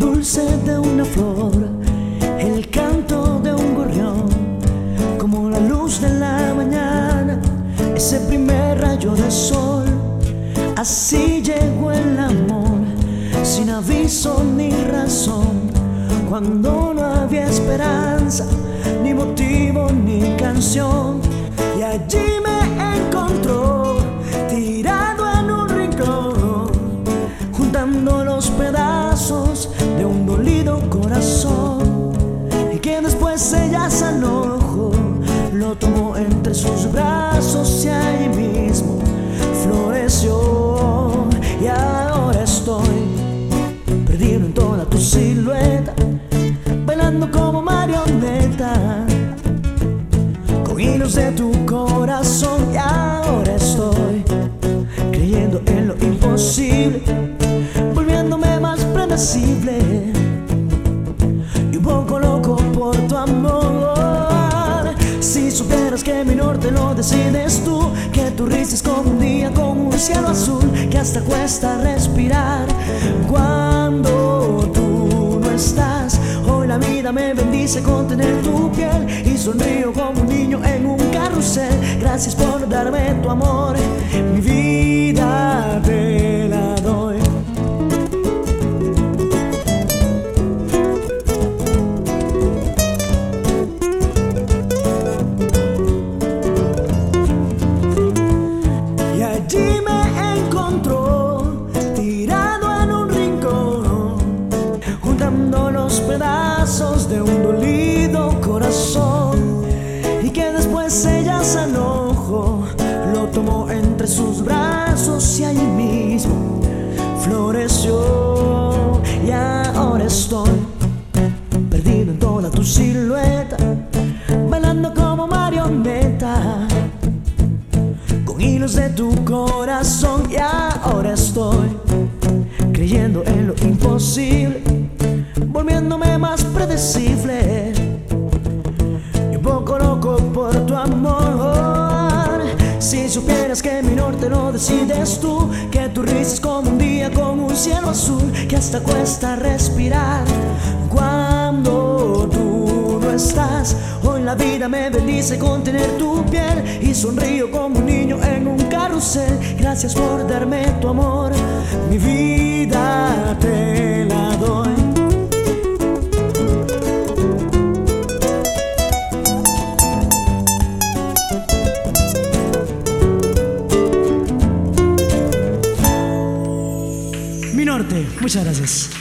dulce de una flor, el canto de un gorrión, como la luz de la mañana, ese primer rayo de sol. Así llegó el amor, sin aviso ni razón, cuando no había esperanza, ni motivo ni canción. Y allí brazos y allí mismo floreció y ahora estoy perdido en toda tu silueta, bailando como marioneta, con hilos de tu corazón y ahora estoy creyendo en lo imposible, decides tú, que tu risa es como un día con un cielo azul, que hasta cuesta respirar cuando tú no estás. Hoy la vida me bendice con tener tu piel y sonrío como un niño en un carrusel. Gracias por darme tu amor, allí me encontró, tirado en un rincón, juntando los pedazos de un dolido corazón. Creyendo en lo imposible, volviéndome más predecible y un poco loco por tu amor. Si supieras que mi norte lo decides tú, que tu risa es como un día con un cielo azul, que hasta cuesta respirar cuando la vida me bendice con tener tu piel y sonrío como un niño en un carrusel. Gracias por darme tu amor, mi vida te la doy. Mi norte, muchas gracias.